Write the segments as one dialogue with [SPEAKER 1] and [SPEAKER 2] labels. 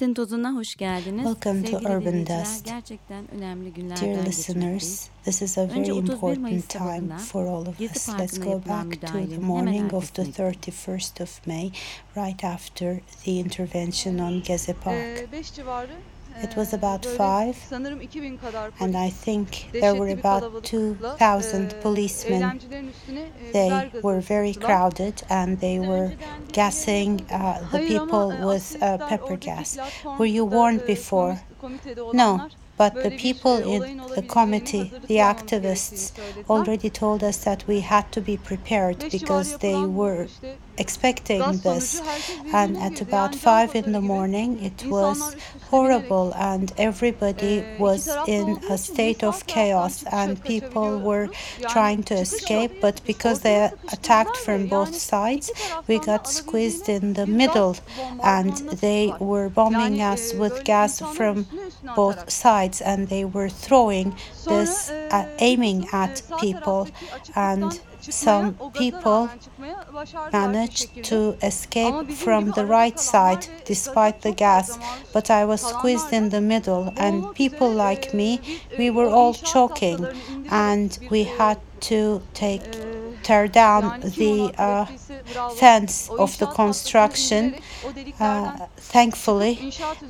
[SPEAKER 1] Kentin tozuna hoş geldiniz.
[SPEAKER 2] Welcome to Urban
[SPEAKER 1] dinleyiciler,
[SPEAKER 2] Dust.
[SPEAKER 1] Gerçekten önemli günlerden
[SPEAKER 2] Dear listeners, this is a very important time for all of us. Let's go back to the morning of the 31st of May, right after the intervention on Gezi Park.
[SPEAKER 3] 5 civarı.
[SPEAKER 2] It was about five,
[SPEAKER 3] Sanırım 2000 kadar
[SPEAKER 2] And. I think there were about 2,000 policemen. They were very crowded and they were gassing uh, the people with uh, pepper gas. Were you warned before? No, but the people in the committee, the activists, already told us that we had to be prepared because they were expecting this. And at about five in the morning, it was
[SPEAKER 3] üst üste binerek
[SPEAKER 2] horrible, and everybody was in a state of chaos, and people were trying to escape, but because they attacked from both sides, we got squeezed in the middle, and they were bombing us with gas from both sides, and they were throwing this, uh, aiming at people, and some people managed to escape from the right side despite the gas, but I was squeezed in the middle, and people like me, we were all choking, and we had to take tear down the uh,
[SPEAKER 3] akıl ettiyse bravo.
[SPEAKER 2] fence of the construction.
[SPEAKER 3] indirerek o deliklerden
[SPEAKER 2] Uh, thankfully,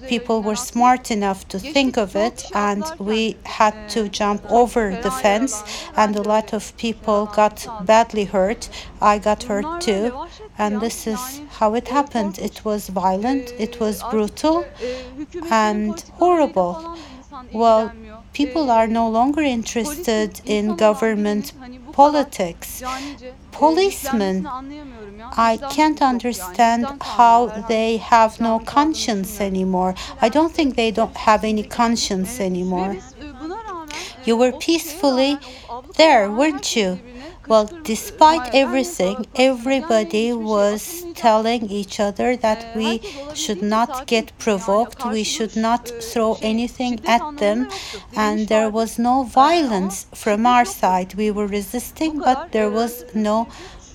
[SPEAKER 2] people were smart enough to think of it, and we had to jump over the fence, and a lot of people got badly hurt. I got hurt too. And this is how it happened. It was violent, it was brutal, and horrible.
[SPEAKER 3] falan da insan
[SPEAKER 2] Well, people are no longer interested in government
[SPEAKER 3] verdiğinin hani bu kadar
[SPEAKER 2] politics. Policemen,
[SPEAKER 3] yüklenmesini anlayamıyorum ya.
[SPEAKER 2] I can't understand how they have no conscience anymore. I don't think they don't have any conscience anymore.
[SPEAKER 3] biz buna rağmen
[SPEAKER 2] You were peacefully
[SPEAKER 3] rağmen, o abluka
[SPEAKER 2] there, weren't you? Well, despite everything, everybody was telling each other that we should not get provoked, we should not throw anything at them, and there was no violence from our side. We were resisting, but there was no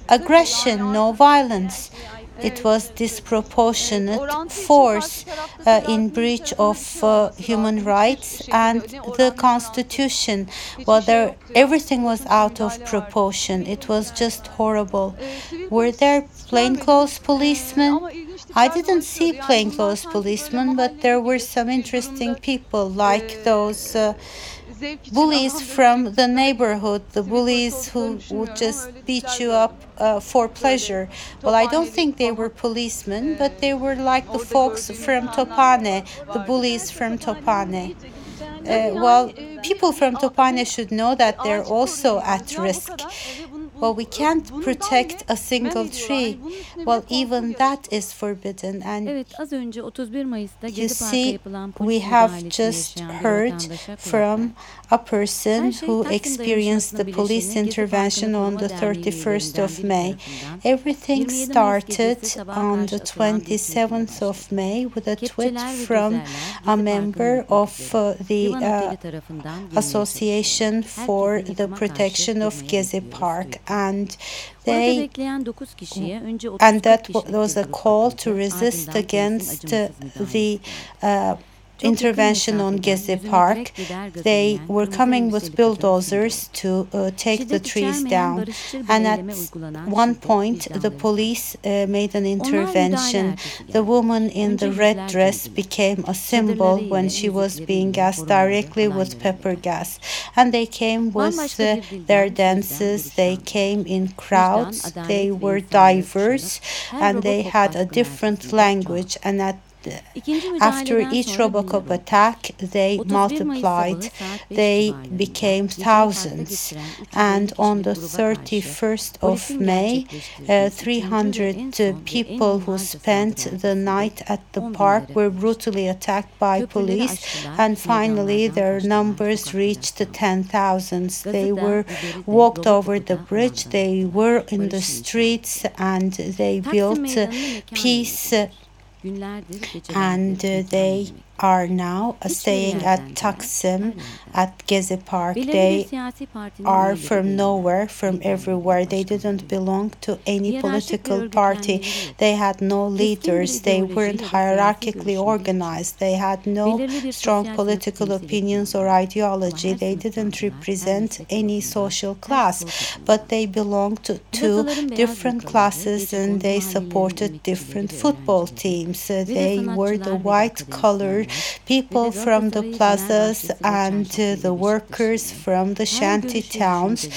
[SPEAKER 2] aggression, no violence. It was disproportionate force uh, in breach of uh, human rights and the constitution. Well, there everything was out of proportion. It was just horrible. Were there plainclothes policemen? I didn't see plainclothes policemen, but there were some interesting people like those uh, bullies from the neighborhood, the bullies who would just beat you up uh, for pleasure. Well, I don't think they were policemen, but they were like the folks from Tophane, the bullies from Tophane. Uh, well, people from Tophane should know that they're also at risk.
[SPEAKER 3] Kadar. Ve bunu-
[SPEAKER 2] Well, we can't protect a single tree.
[SPEAKER 3] Yani bunun üstüne
[SPEAKER 2] Well, even that is forbidden, and
[SPEAKER 1] Evet az önce 31 Mayıs'ta
[SPEAKER 2] You see, we have just heard from a person who experienced the police intervention on the 31st of May. Everything started on the
[SPEAKER 1] atılan bir tweetle
[SPEAKER 2] 27th of. May with a tweet from a member of uh, the uh,
[SPEAKER 1] Oteli tarafından girmeye
[SPEAKER 2] Association for the Protection of Gezi Park. And they
[SPEAKER 1] bekleyen 9 kişiye önce 30
[SPEAKER 2] and that was a call to resist against uh, the
[SPEAKER 1] geldi. Çok yakın
[SPEAKER 2] intervention on Gezi Park.
[SPEAKER 1] direkt biber gazı
[SPEAKER 2] They were coming with bulldozers to uh, take the trees down. And at one point, the police uh, made an intervention. The woman in the red dress became a symbol when she was being gassed directly with pepper gas. And they came with uh, their dances. They came in crowds. They were diverse and they had a different language. And at after each Robocop attack, they multiplied,
[SPEAKER 1] sabahı saat beş
[SPEAKER 2] they became thousands. And on the
[SPEAKER 1] kişilik gruba karşı
[SPEAKER 2] 31st of May, uh,
[SPEAKER 1] sıkıntı ve en
[SPEAKER 2] 300
[SPEAKER 1] son ve en
[SPEAKER 2] people who spent the night at the park were brutally attacked by police, and finally their numbers reached the ten thousands. They were walked over the bridge, they were in the streets, and they built uh, peace
[SPEAKER 1] yönetildi. Günlerdir, gecelerdir
[SPEAKER 2] and uh, they. Are now staying at Taksim at Gezi Park. They
[SPEAKER 1] bir siyasi partinin
[SPEAKER 2] are from nowhere, from everywhere. They didn't belong to any political party. They had no leaders. They weren't
[SPEAKER 1] ya da siyasi
[SPEAKER 2] hierarchically organized. They had no strong political opinions or ideology. They didn't represent any social class, but they belonged to
[SPEAKER 1] two
[SPEAKER 2] different classes and they supported different football teams. They were the
[SPEAKER 1] sanatçılar ve de
[SPEAKER 2] white
[SPEAKER 1] akademisyenler
[SPEAKER 2] people from the plazas and the workers from the shanty towns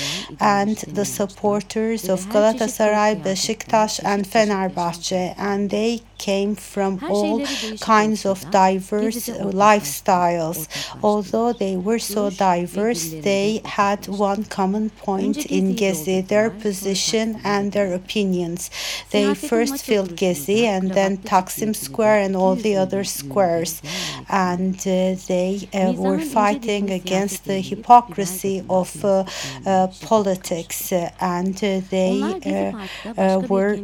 [SPEAKER 2] and the supporters of Galatasaray, Beşiktaş and Fenerbahçe and they came from all kinds of diverse uh, lifestyles. Although they were so diverse, they had one common point in Gezi, their position and their opinions. They first filled Gezi and then Taksim Square and all the other squares. And uh, they uh, were fighting against the hypocrisy of uh, uh, politics and uh, they uh, uh, were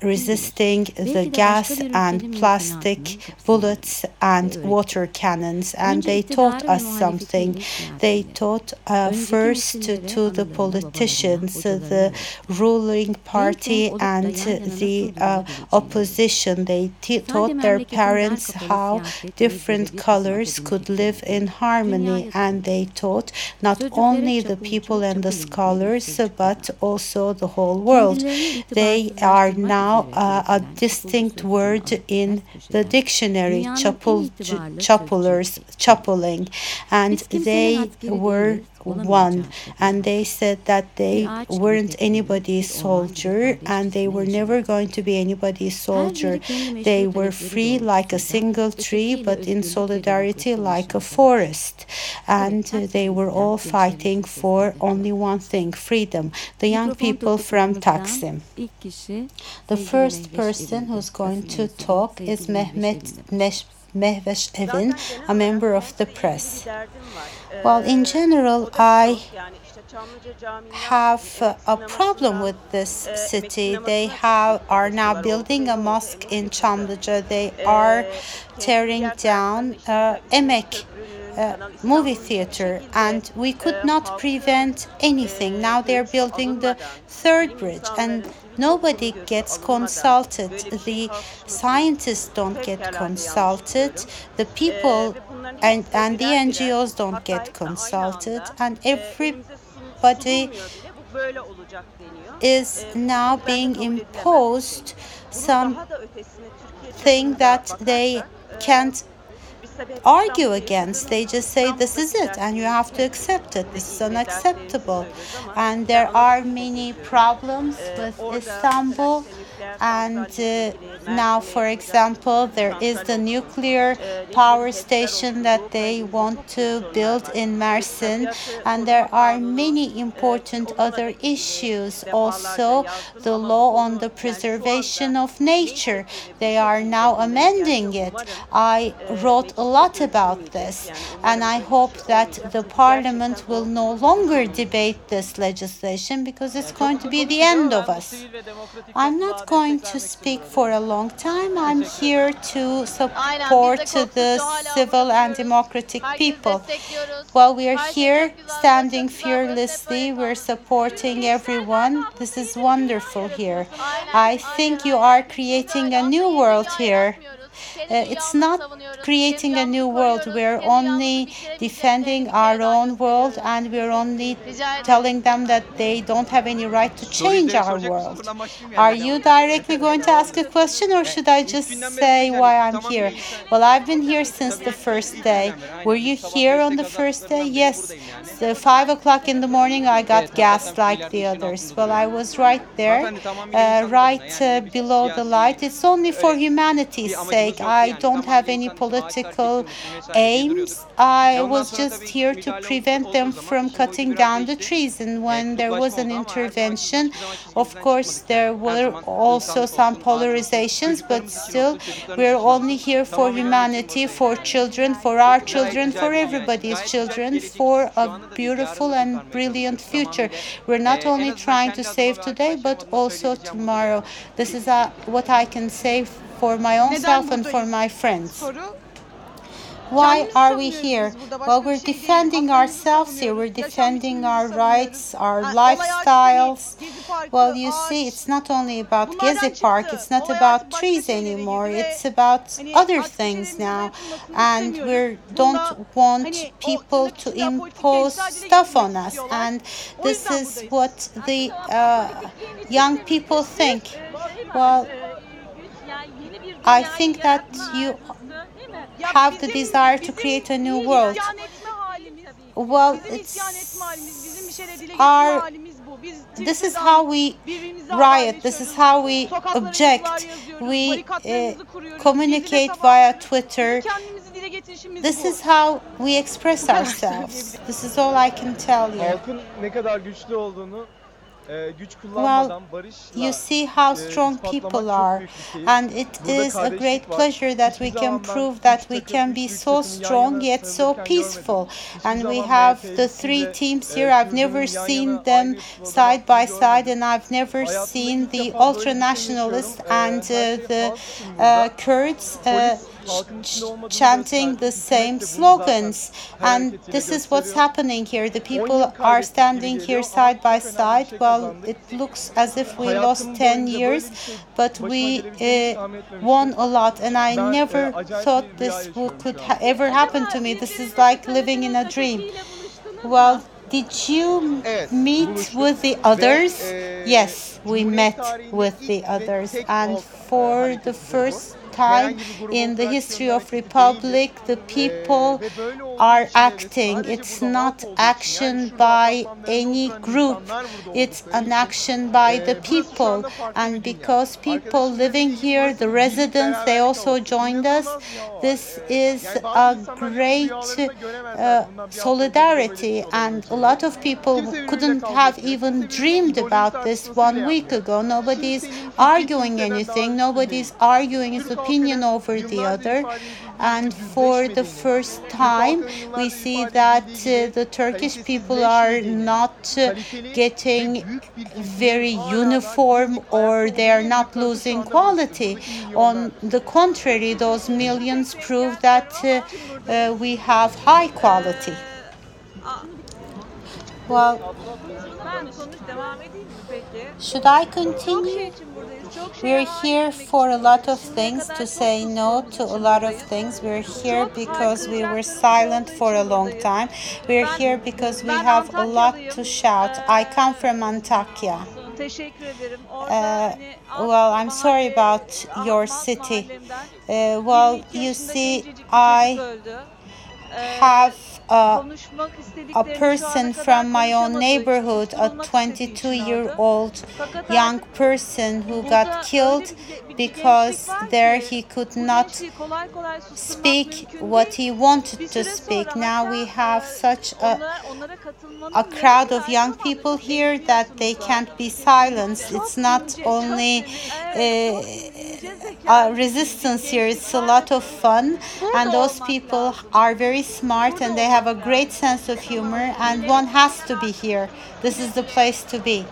[SPEAKER 1] kenti mümkün kıldılar.
[SPEAKER 2] resisting the gas and plastic bullets and water cannons and they taught us something. they taught uh, first to the politicians uh, the ruling party and the uh, opposition. They t- taught their parents how different colors could live in harmony and they taught not only the people and the scholars but also the whole world. They are
[SPEAKER 1] itibarsızlaştırmak
[SPEAKER 2] now uh, a distinct word in the dictionary chapul chapulers chapuling. And they were one. And they said that they
[SPEAKER 1] Bir ağaç gibi
[SPEAKER 2] weren't anybody's
[SPEAKER 1] bir orman gibi
[SPEAKER 2] soldier and they were never going to be anybody's soldier
[SPEAKER 1] Her biri kendi meşru
[SPEAKER 2] they were free like a single tree but in solidarity like a forest. And they were all fighting for only one thing freedom. The young people from Taksim. The first person who's going to talk is
[SPEAKER 1] Mehveş Evin'di.
[SPEAKER 2] Mehveş Evin, a member of the press.
[SPEAKER 4] ilgili bir derdim var.
[SPEAKER 2] Well, in general, I
[SPEAKER 4] şu, yani işte Çamlıca Camii'nden
[SPEAKER 2] have a problem with this city. They have are now building a mosque in Çamlıca. They are tearing down uh, Emek uh, movie theater and we could not prevent anything. Now they're building the third bridge and nobody gets consulted. The scientists don't get consulted. The people and and the NGOs don't get consulted and everybody is now being imposed
[SPEAKER 4] Bunun
[SPEAKER 2] some
[SPEAKER 4] daha da ötesine Türkiye
[SPEAKER 2] thing that they can't argue against. They just say this is it and you have to accept it. This is unacceptable. And there are many problems with Istanbul. And uh, now, for example, there is the nuclear power station that they want to build in Mersin. And there are many important other issues. Also, the law on the preservation of nature, they are now amending it. I wrote a lot about this, and I hope that the parliament will no longer debate this legislation because it's going to be the end of us. I'm not going to speak for a
[SPEAKER 5] öncelikle.
[SPEAKER 2] Long time. I'm here to support the civil and democratic people. While we are here standing fearlessly. We're supporting everyone. This is wonderful here. I think you are creating a new world here. Uh, it's not creating a new world. We're only defending our own world and we're only telling them that they don't have any right to change our world. Are you directly going to ask a question or should I just say why I'm here? Well, I've been here since the first day. Were you here on the first day? Yes. So five o'clock in the morning, I got gassed like the others. Well, I was right there, uh, right uh, below the light. It's only for humanity's sake. I don't have any political aims. I was just here to prevent them from cutting down the trees. And when there was an intervention, of course, there were also some polarizations, but still, we're only here for humanity, for children, for our children, for everybody's children, for a beautiful and brilliant future. We're not only trying to save today, but also tomorrow. This is uh, what I can say for my own self and for my friends. Why are we here? Well, we're defending ourselves here. We're defending our rights, our lifestyles. Well, you see, it's not only about Gezi Park, it's not about trees anymore. It's about other things now. And we don't want people to impose stuff on us. And this is what the uh, young people think. Well, I think that you have the desire to create a new world. Well, it's our this is how we riot this is how we object. We uh, communicate via twitter. This is how we express ourselves. This is all i can tell you well, you see how strong people are, and it is a great pleasure that we can prove that we can be so strong yet so peaceful. And we have the three teams here. I've never seen them side by side, and I've never seen the ultra nationalists and uh, the uh, Kurds. Uh, chanting the same slogans. And this is what's happening here. The people are standing here side by side. Well, it looks as if we lost 10 years, but we uh, won a lot. And I never thought this could ha ever happen to me. This is like living in a dream. Well, did you meet with the others? Yes, we met with the others. And for the first time in the history of republic the people are acting. It's not action by any group. It's an action by the people. And because people living here the residents they also joined us this is a great uh, solidarity. And a lot of people couldn't have even dreamed about this one week ago. Nobody's arguing anything. Nobody's arguing. His opinion over the other. And for the first time, we see that uh, the Turkish people are not uh, getting very uniform or they are not losing quality. On the contrary, those millions prove that uh, uh we have high quality. Well, should I continue? We're here for a lot of things, to say no to a lot of things. We're here because we were silent for a long time. We're here because we have a lot to shout. I come from Antakya. Uh, well, I'm sorry about your city. Uh, well, you see, I have uh, a person from my own neighborhood, a 22 year old young person who got killed because there he could not speak what he wanted to speak. Now we have such a, a crowd of young people here that they can't be silenced. It's not only uh, a resistance here, it's a lot of fun, and those people are very smart and they have a great sense of humor, and one has to be here. This is the place to be.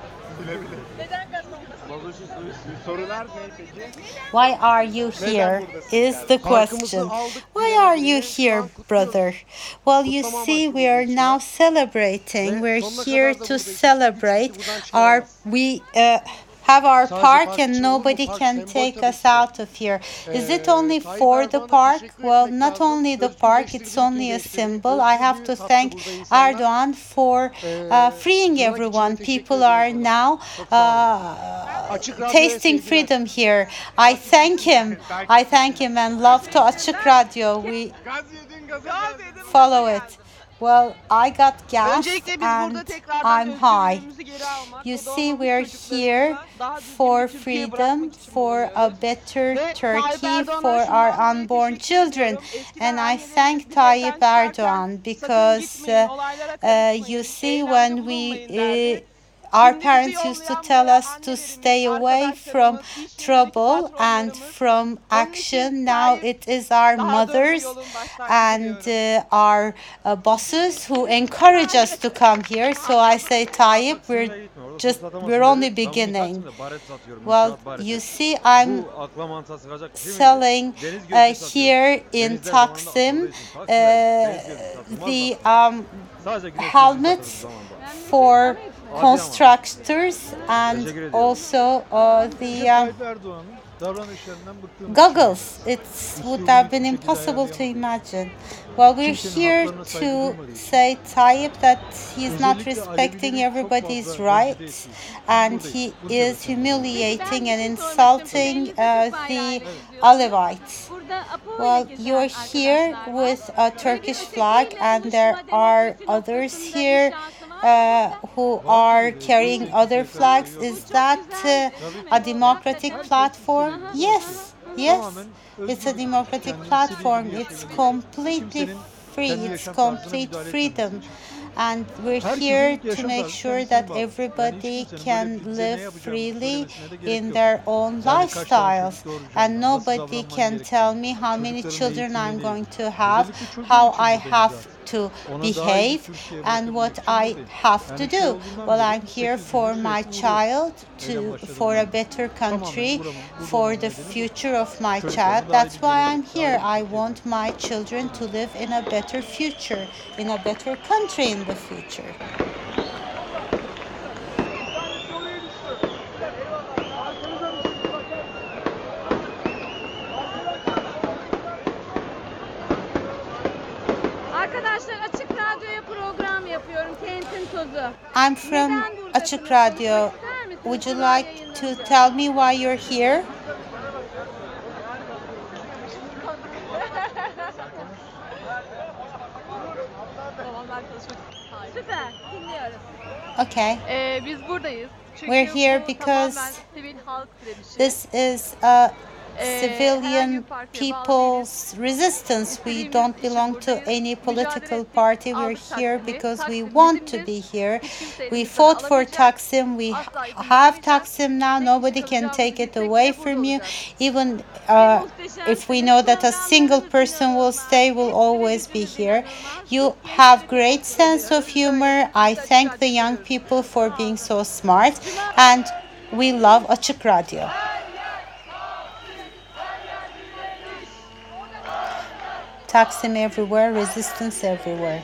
[SPEAKER 2] Why are you here? Is the question. Why are you here, brother? Well, you see, we are now celebrating. We're here to celebrate our we. Uh, have our park and nobody
[SPEAKER 5] olur mu? Park
[SPEAKER 2] can take us out of here. Is it only for the park? Well, not only the park, it's only a symbol. I have to thank. Erdoğan for uh, freeing everyone. People are now
[SPEAKER 5] Çok sağ olun.
[SPEAKER 2] uh, tasting freedom here. I thank him. I thank him and love to Açık Radio. We
[SPEAKER 5] Gaz yedin gazı
[SPEAKER 2] follow it. Well, I got gas and I'm high.
[SPEAKER 3] özgürlüğümüzü geri almak,
[SPEAKER 2] You see, we're here for freedom, for a better Turkey, for our unborn children. And I thank Tayyip Erdoğan because uh, uh, you see, when we uh, our parents used to tell us to stay away from
[SPEAKER 3] arkadaşlarımız, iş yerindeki
[SPEAKER 2] trouble and from action. Now it is our mothers and uh, our uh, bosses who encourage us to come here. So I say, Tayyip, we're just we're only beginning. Well, you see, I'm selling uh, here in Taksim uh, the um, helmets for constructors and also uh, the
[SPEAKER 5] Tayyip Erdoğan'ın davranışlarından bıktığım için
[SPEAKER 2] goggles. It would have been impossible to imagine. Well, we're here to say Tayyip that he's not respecting everybody's rights and he is humiliating and insulting uh, the Alevites. Well, you're here with a Turkish flag, and there are others here uh, who are carrying other flags. Is that uh, a democratic platform? Yes, yes. It's a democratic platform. It's completely free. It's complete freedom. And we're here to make sure that everybody can live freely in their own lifestyles. And nobody can tell me how many children I'm going to have, how I have to behave, and what I have to do. Well, I'm here for my child, to for a better country, for the future of my child. That's why I'm here. I want my children to live in a better future, in a better country in the future. I'm from Açık Radyo. Would you like to tell me why you're here? Okay.
[SPEAKER 3] Ee, biz buradayız. Çünkü
[SPEAKER 2] We're here because
[SPEAKER 3] tamamen sivil halk direnişi.
[SPEAKER 2] This is a civilian
[SPEAKER 3] partiye bağlı
[SPEAKER 2] people's resistance. We don't belong to any political party. We're here because we want to be here. We fought for Taksim. We have Taksim now. Nobody can take it away from you. Even uh, if we know that a single person will stay, we'll always be here. You have great sense of humor. I thank the young people for being so smart, and we love Açık Radyo. Taksim everywhere, resistance everywhere.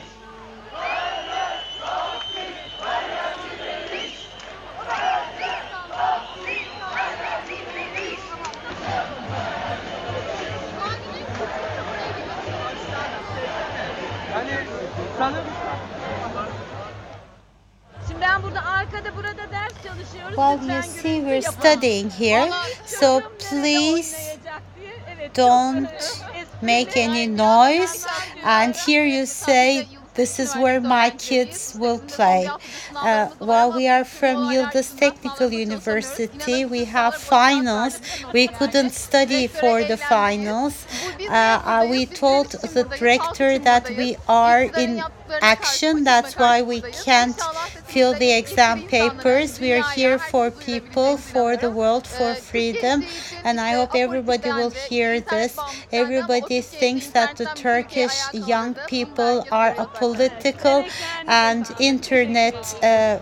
[SPEAKER 1] Şimdi ben burada arkada burada ders çalışıyoruz.
[SPEAKER 2] Well, you see, we're studying here, so please
[SPEAKER 1] oynayacak diye. Evet,
[SPEAKER 2] don't make any noise. And here you say, this is where my kids will play. Uh, while we are from Yıldız Technical University, we have finals. We couldn't study for the finals. Uh, uh, we told the director that we are in action. That's why we can't fill the exam papers. We are here for people, for the world, for freedom. And I hope everybody will hear this. Everybody thinks that the Turkish young people are a political and internet uh,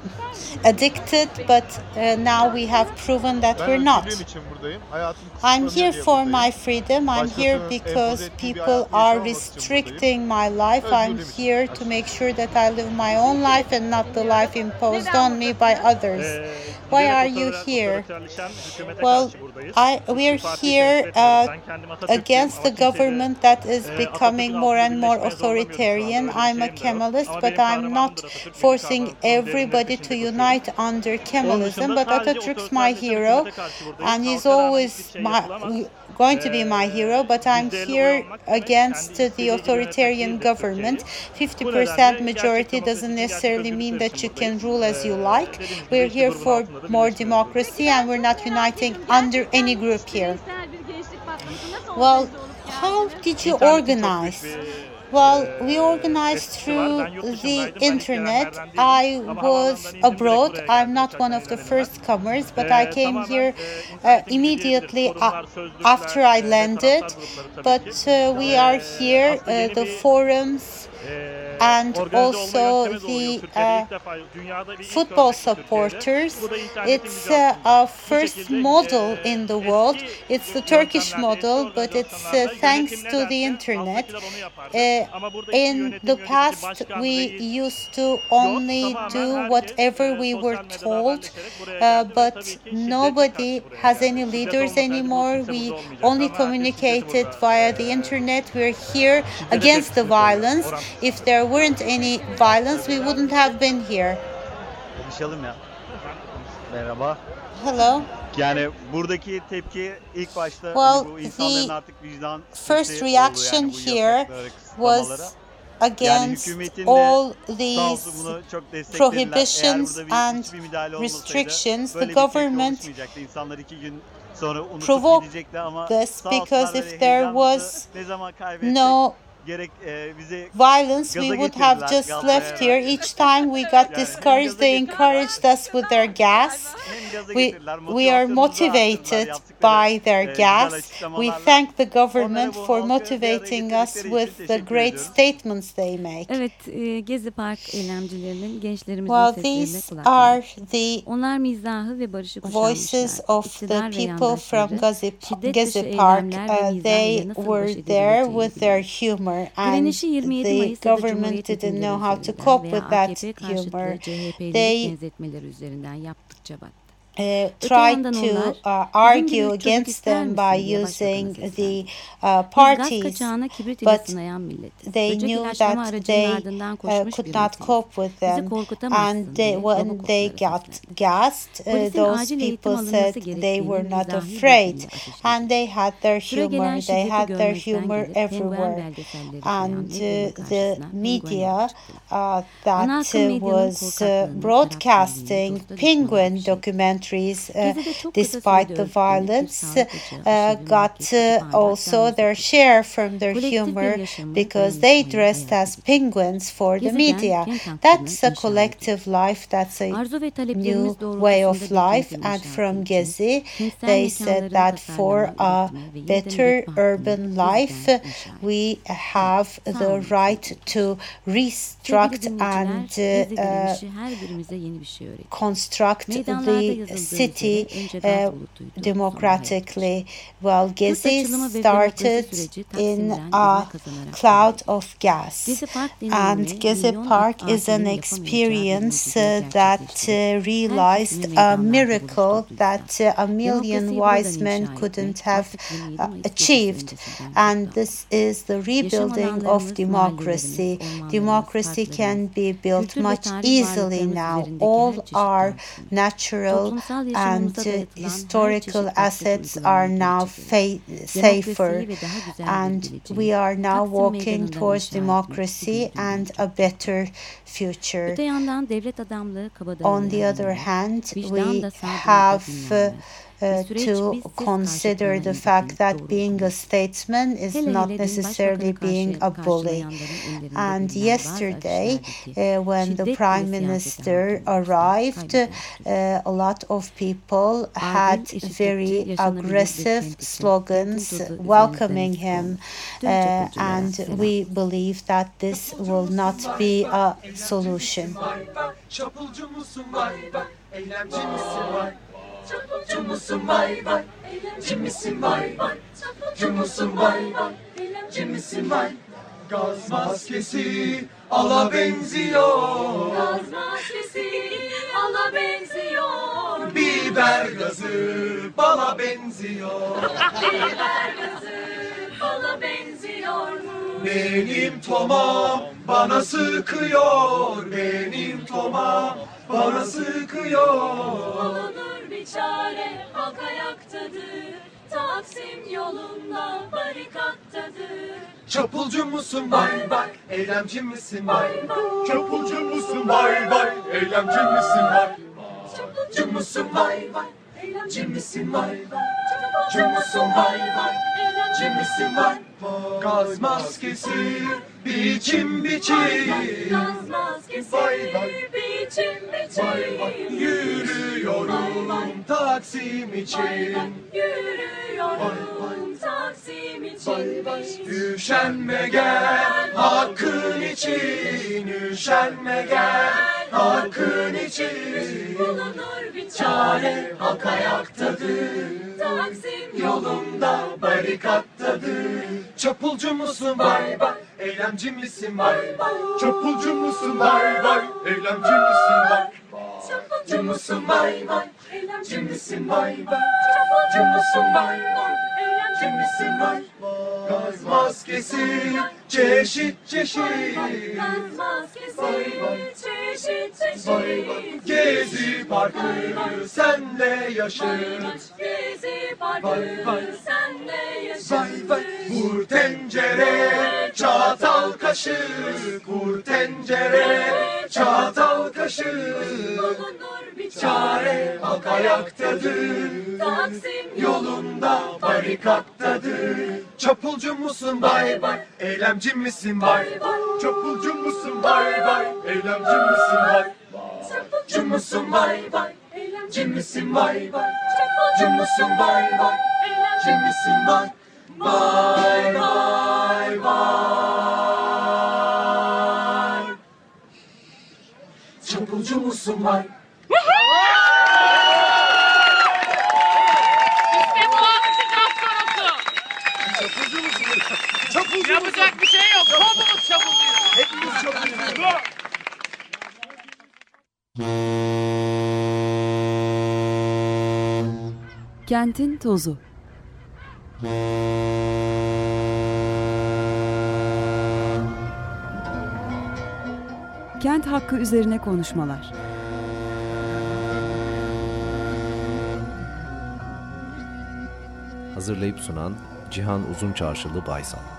[SPEAKER 2] addicted, but uh, now we have proven that we're not. I'm here for my freedom. I'm here because people are restricting my life. I'm here to make sure that I live my own life and not the life imposed on me by others. Why are you here? Well, I, we're here uh, against the government that is becoming more and more authoritarian. I'm a Kemalist, but I'm not forcing everybody to unite under Kemalism. But Atatürk's my hero, and he's always my, going to be my hero. But I'm here against the authoritarian government. 50% majority doesn't necessarily mean that you can rule as you like. We're here for more democracy, and we're not uniting under any group here.
[SPEAKER 1] Bireysel bir gençlik patlaması nasıl
[SPEAKER 2] Well, how did you organize? Well, we organized through the internet. I was abroad. I'm not one of the first comers, but I came here uh, immediately after I landed. But uh, we are here, uh, the forums and also the uh, football supporters. It's uh, our first model in the world. It's the Turkish model, but it's uh, thanks to the internet. Uh, in the past, we used to only do whatever we were told, uh, but nobody has any leaders anymore. We only communicated via the internet. We're here against the violence. If there weren't any violence, we wouldn't have been here.
[SPEAKER 6] Konuşalım ya. Merhaba.
[SPEAKER 2] Hello.
[SPEAKER 6] Yani buradaki tepki ilk başta
[SPEAKER 2] Well,
[SPEAKER 6] hani bu insanların
[SPEAKER 2] the
[SPEAKER 6] artık vicdan
[SPEAKER 2] first reaction
[SPEAKER 6] yani
[SPEAKER 2] here was against
[SPEAKER 6] de
[SPEAKER 2] all these prohibitions and
[SPEAKER 6] hiçbir müdahale olmasaydı
[SPEAKER 2] restrictions. The
[SPEAKER 6] böyle bir tepki
[SPEAKER 2] government
[SPEAKER 6] oluşmayacaktı. İnsanlar iki gün sonra unutup
[SPEAKER 2] provoked this because if there was
[SPEAKER 6] ne zaman kaybetsek
[SPEAKER 2] no violence, we would have just left here. Each time we got discouraged, they encouraged us with their gas. We, we are motivated by their gas. We thank the government for
[SPEAKER 6] halkı bir araya
[SPEAKER 2] motivating us with the great statements they make.
[SPEAKER 7] Evet, Gezi Park eylemcilerinin gençlerimizin
[SPEAKER 2] Well, these are the
[SPEAKER 7] Onlar mizahı ve barışı
[SPEAKER 2] voices of the people from
[SPEAKER 7] yandaşları
[SPEAKER 2] Gezi, Gezi Park. Uh, they were there with their humor, and
[SPEAKER 7] Direnişi 27
[SPEAKER 2] the
[SPEAKER 7] Mayıs'ta Cumhuriyet
[SPEAKER 2] didn't know how to cope with that
[SPEAKER 7] AKP karşıtı
[SPEAKER 2] They
[SPEAKER 7] benzetmeler üzerinden yaptıkça battı.
[SPEAKER 2] Uh,
[SPEAKER 7] Öte
[SPEAKER 2] to uh, argue against them by using the uh, parties,
[SPEAKER 7] kaçağına kibrit ile
[SPEAKER 2] but they knew that they uh, could not cope with them. And they, when they got gassed, uh, those people said they were not afraid, and they had their humor. They had their humor everywhere. And uh, the media uh, that uh, was uh, broadcasting penguin documentaries uh,
[SPEAKER 7] çok kısa
[SPEAKER 2] despite the violence uh, got uh, also their share from their humor because they dressed as penguins for the media. That's a collective life. That's a new way of life. And from Gezi, they said that for a
[SPEAKER 7] üretme ve yeniden
[SPEAKER 2] better urban life, we have the right to restruct and uh,
[SPEAKER 7] direnişi her birimize yeni bir şey öğretti.
[SPEAKER 2] construct the city
[SPEAKER 7] üzere önce gaz
[SPEAKER 2] uh, democratically. Well, Gezi
[SPEAKER 7] açılımı ve demokrasi
[SPEAKER 2] started in a cloud of gas. And Gezi Park is an experience uh, that uh, realized a miracle that a million wise men couldn't have uh, achieved. And this is the rebuilding of democracy. Democracy can be built much easily now. All our natural and uh, historical assets are now safer.
[SPEAKER 7] Demokrasiyi ve daha güzel bir
[SPEAKER 2] And we are now walking towards democracy and a better future.
[SPEAKER 7] Öte yandan devlet adamlığı kabadayıları
[SPEAKER 2] On the other hand, we have uh,
[SPEAKER 7] dinlenmez.
[SPEAKER 2] uh,
[SPEAKER 7] Bir süreç
[SPEAKER 2] to consider the fact that being a statesman is not necessarily being a bully. And yesterday, uh, when the prime minister arrived, uh, a lot of people had very aggressive slogans welcoming him, uh, and we believe that this will not be a solution.
[SPEAKER 8] Vay vay, çapulcu musun vay vay, eylemci misin vay? Çapulcu musun vay vay, eylemci misin vay vay? Çapulcu musun vay vay, eylemci misin vay? Gaz maskesi ala benziyor
[SPEAKER 1] Gaz maskesi ala benziyor.
[SPEAKER 8] Biber gazı bala benziyor
[SPEAKER 1] Biber gazı bala benziyor mu?
[SPEAKER 8] Benim tomam bana sıkıyor Benim tomam bana sıkıyor
[SPEAKER 1] Bulunur bir çare halk ayaktadır. Taksim yolunda barikattadır.
[SPEAKER 8] Çapulcu musun? Bay bay. Eylemci misin? Bay bay Çapulcu musun? Bay bay. Eylemci misin? Bay Çapulcu musun? bay bay Eylemci misin? bay bay. Çapulcu musun? Bay bay. Eylemci misin? bay Gaz maskesi biçim biçim.
[SPEAKER 1] Gaz maskesi
[SPEAKER 8] Bay bay.
[SPEAKER 1] biçim
[SPEAKER 8] Bay bay.
[SPEAKER 1] Biçim.
[SPEAKER 8] Yürüyorum Taksim için.
[SPEAKER 1] Yürüyorum. Taksim
[SPEAKER 8] Bay bay.
[SPEAKER 1] için.
[SPEAKER 8] Üşenme gel hakkın için. Üşenme gel hakkın için.
[SPEAKER 1] Bulunur bir
[SPEAKER 8] Çare halk ayaktadır.
[SPEAKER 1] Taksim
[SPEAKER 8] Yolunda barikattadır. Çapulcu musun? Bay bay Eylemci misin? Bay bay Çapulcu musun? Bay bay. Eylemci misin? Bay Çapulcu musun? bay. bay Eylemci misin bay bay Çapulcu musun bay bay Eylemci misin bay Gaz maskesi çeşit çeşit.
[SPEAKER 1] Gaz maskesi
[SPEAKER 8] Bay bay.
[SPEAKER 1] çeşit
[SPEAKER 8] Bay bay.
[SPEAKER 1] çeşit.
[SPEAKER 8] Gezi parkı senle yaşır
[SPEAKER 1] Gezi
[SPEAKER 8] Bay
[SPEAKER 1] parkı
[SPEAKER 8] bay.
[SPEAKER 1] senle yaşır.
[SPEAKER 8] Bay bay Vur tencere çatal kaşık Vur tencere çatal kaşık
[SPEAKER 1] Bulunur bir
[SPEAKER 8] Çare halk ayaktadır
[SPEAKER 1] Taksim
[SPEAKER 8] Yolunda barikattadır Çapulcu musun? Bay bay Eylemci misin? Bay bay Çapulcu musun? Bay bay. Eylemci misin? Bay Çapulcu musun? bay bay Eylemci misin? bay bay Çapulcu musun bay bay. Eylemci misin? Bay Bay. Bay bay. Çapulcu musun? Bay
[SPEAKER 9] İşte bu alışacağız sorusu.
[SPEAKER 5] Çapulcu musun? Çapulcu
[SPEAKER 9] Yapacak bir şey yok. Kodumuz çabukluyor.
[SPEAKER 5] Hepimiz çapulcuyuz.
[SPEAKER 10] Kentin tozu. Kent hakkı üzerine konuşmalar.
[SPEAKER 11] Hazırlayıp sunan Cihan Uzunçarşılı Baysal.